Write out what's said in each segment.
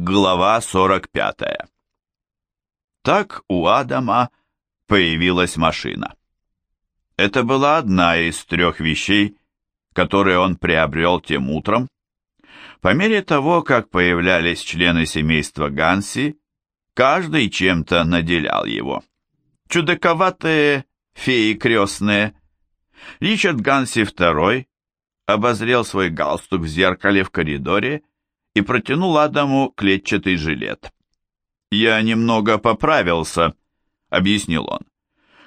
Глава 45. Так у Адама появилась машина. Это была одна из трех вещей, которые он приобрел тем утром. По мере того, как появлялись члены семейства Ганси, каждый чем-то наделял его. Чудаковатые феи крестные. Ричард Ганси II обозрел свой галстук в зеркале в коридоре протянул Адаму клетчатый жилет. «Я немного поправился», — объяснил он.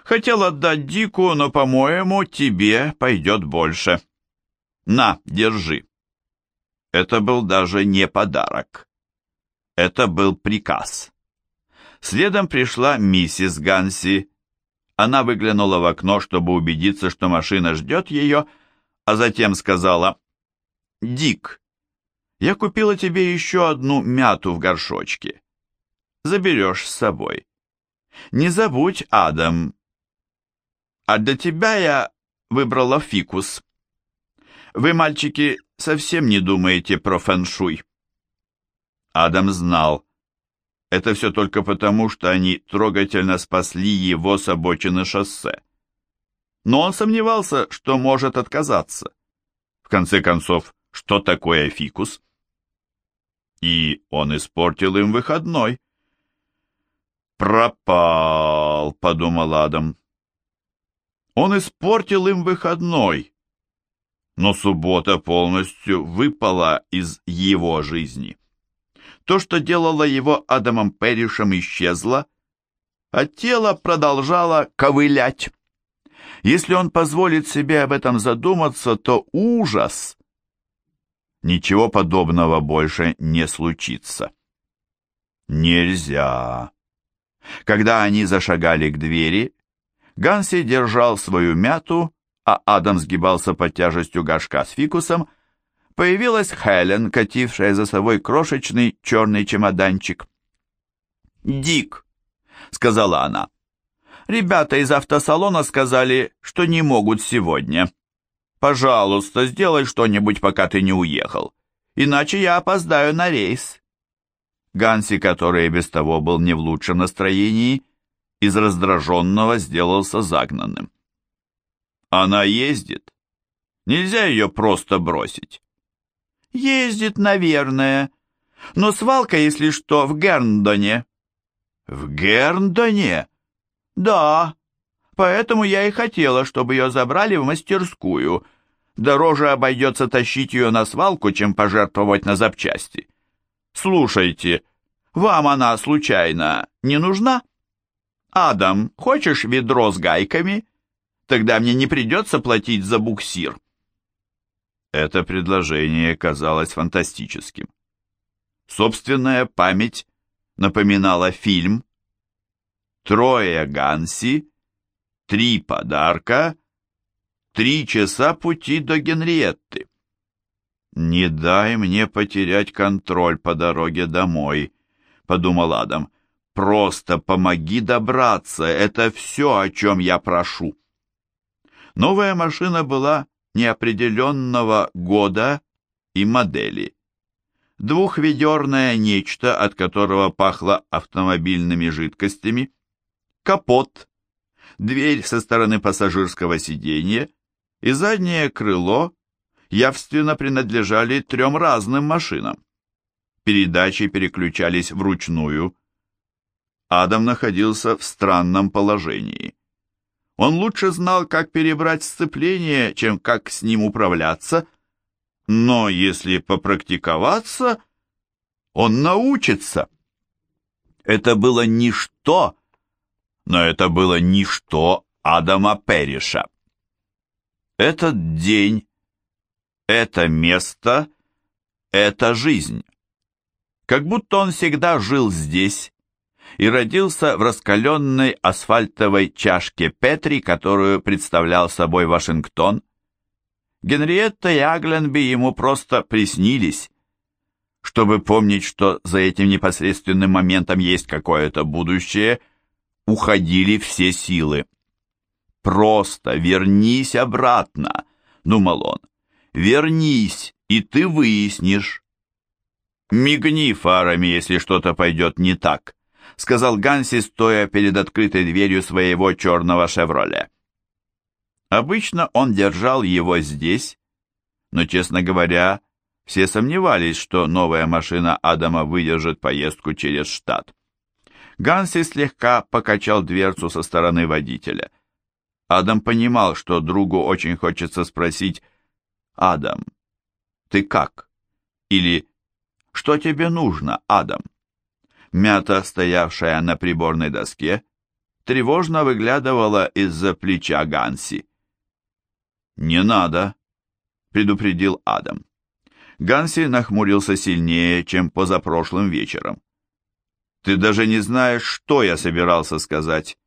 «Хотел отдать Дику, но, по-моему, тебе пойдет больше. На, держи». Это был даже не подарок. Это был приказ. Следом пришла миссис Ганси. Она выглянула в окно, чтобы убедиться, что машина ждет ее, а затем сказала, «Дик, я купила тебе еще одну мяту в горшочке. Заберешь с собой. Не забудь, Адам. А для тебя я выбрала фикус. Вы, мальчики, совсем не думаете про фэншуй. Адам знал. Это все только потому, что они трогательно спасли его с обочины шоссе. Но он сомневался, что может отказаться. В конце концов, что такое фикус? И он испортил им выходной. «Пропал», — подумал Адам. Он испортил им выходной, но суббота полностью выпала из его жизни. То, что делало его Адамом Перришем, исчезло, а тело продолжало ковылять. Если он позволит себе об этом задуматься, то ужас ничего подобного больше не случится. Нельзя. Когда они зашагали к двери, Ганси держал свою мяту, а Адам сгибался под тяжестью горшка с фикусом, появилась Хелен, катившая за собой крошечный черный чемоданчик. «Дик», — сказала она, — «ребята из автосалона сказали, что не могут сегодня». Пожалуйста, сделай что-нибудь, пока ты не уехал, иначе я опоздаю на рейс». Ганси, который без того был не в лучшем настроении, из раздраженного сделался загнанным. «Она ездит. Нельзя ее просто бросить». «Ездит, наверное. Но свалка, если что, в Герндоне». «В Герндоне?» «Да, поэтому я и хотела, чтобы ее забрали в мастерскую. Дороже обойдется тащить ее на свалку, чем пожертвовать на запчасти. Слушайте, вам она случайно не нужна? Адам, хочешь ведро с гайками? Тогда мне не придется платить за буксир. Это предложение казалось фантастическим. Собственная память напоминала фильм «Трое Ганси» Три подарка, три часа пути до Генриетты. «Не дай мне потерять контроль по дороге домой», — подумал Адам. «Просто помоги добраться, это все, о чем я прошу». Новая машина была неопределенного года и модели. Двухведерное нечто, от которого пахло автомобильными жидкостями, капот, дверь со стороны пассажирского сиденья и заднее крыло явственно принадлежали трем разным машинам. Передачи переключались вручную. Адам находился в странном положении. Он лучше знал, как перебрать сцепление, чем как с ним управляться, но если попрактиковаться, он научится. Это было ничто но это было ничто Адама Перриша. Этот день, это место, это жизнь. Как будто он всегда жил здесь и родился в раскаленной асфальтовой чашке Петри, которую представлял собой Вашингтон. Генриетта и Агленби ему просто приснились. Чтобы помнить, что за этим непосредственным моментом есть какое-то будущее – уходили все силы. «Просто вернись обратно», — думал он. «Вернись, и ты выяснишь». «Мигни фарами, если что-то пойдет не так», — сказал Ганси, стоя перед открытой дверью своего черного «Шевроле». Обычно он держал его здесь, но, честно говоря, все сомневались, что новая машина Адама выдержит поездку через штат. Ганси слегка покачал дверцу со стороны водителя. Адам понимал, что другу очень хочется спросить «Адам, ты как?» или «Что тебе нужно, Адам?» Мята, стоявшая на приборной доске, тревожно выглядывала из-за плеча Ганси. «Не надо», — предупредил Адам. Ганси нахмурился сильнее, чем позапрошлым вечером. «Ты даже не знаешь, что я собирался сказать».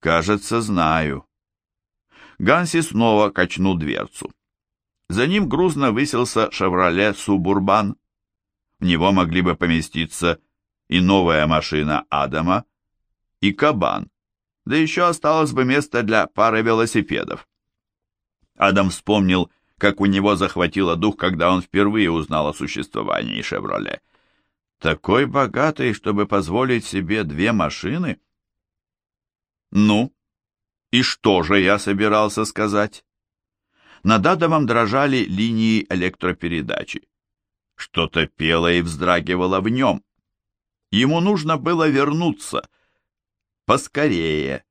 «Кажется, знаю». Ганси снова качнул дверцу. За ним грузно высился «Шевроле Субурбан». В него могли бы поместиться и новая машина Адама, и кабан, да еще осталось бы место для пары велосипедов. Адам вспомнил, как у него захватило дух, когда он впервые узнал о существовании «Шевроле». Такой богатый, чтобы позволить себе две машины? Ну, и что же я собирался сказать? Над Адамом дрожали линии электропередачи. Что-то пело и вздрагивало в нем. Ему нужно было вернуться. Поскорее.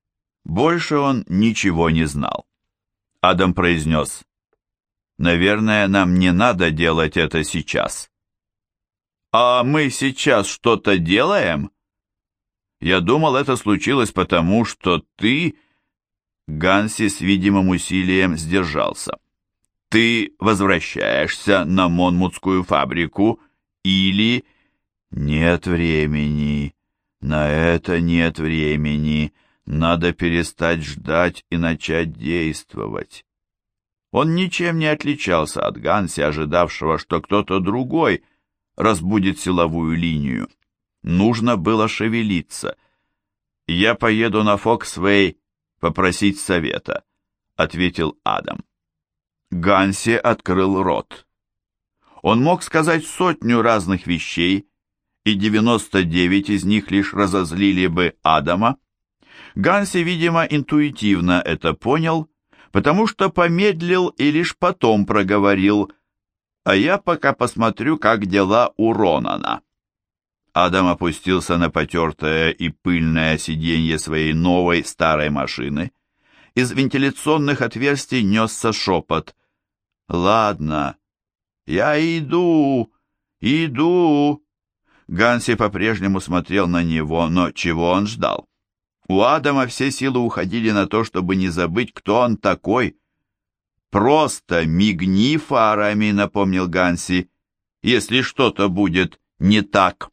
Больше он ничего не знал. Адам произнес. Наверное, нам не надо делать это сейчас. А мы сейчас что-то делаем? Я думал, это случилось потому, что ты... Ганси с видимым усилием сдержался. Ты возвращаешься на Монмутскую фабрику или... Нет времени. На это нет времени. Надо перестать ждать и начать действовать. Он ничем не отличался от Ганси, ожидавшего, что кто-то другой разбудит силовую линию. Нужно было шевелиться. «Я поеду на Фоксвей попросить совета», — ответил Адам. Ганси открыл рот. Он мог сказать сотню разных вещей, и 99 из них лишь разозлили бы Адама. Ганси, видимо, интуитивно это понял потому что помедлил и лишь потом проговорил, а я пока посмотрю, как дела у Ронана. Адам опустился на потертое и пыльное сиденье своей новой старой машины. Из вентиляционных отверстий несся шепот. «Ладно, я иду, иду». Ганси по-прежнему смотрел на него, но чего он ждал? У Адама все силы уходили на то, чтобы не забыть, кто он такой. «Просто мигни фарами», — напомнил Ганси, — «если что-то будет не так».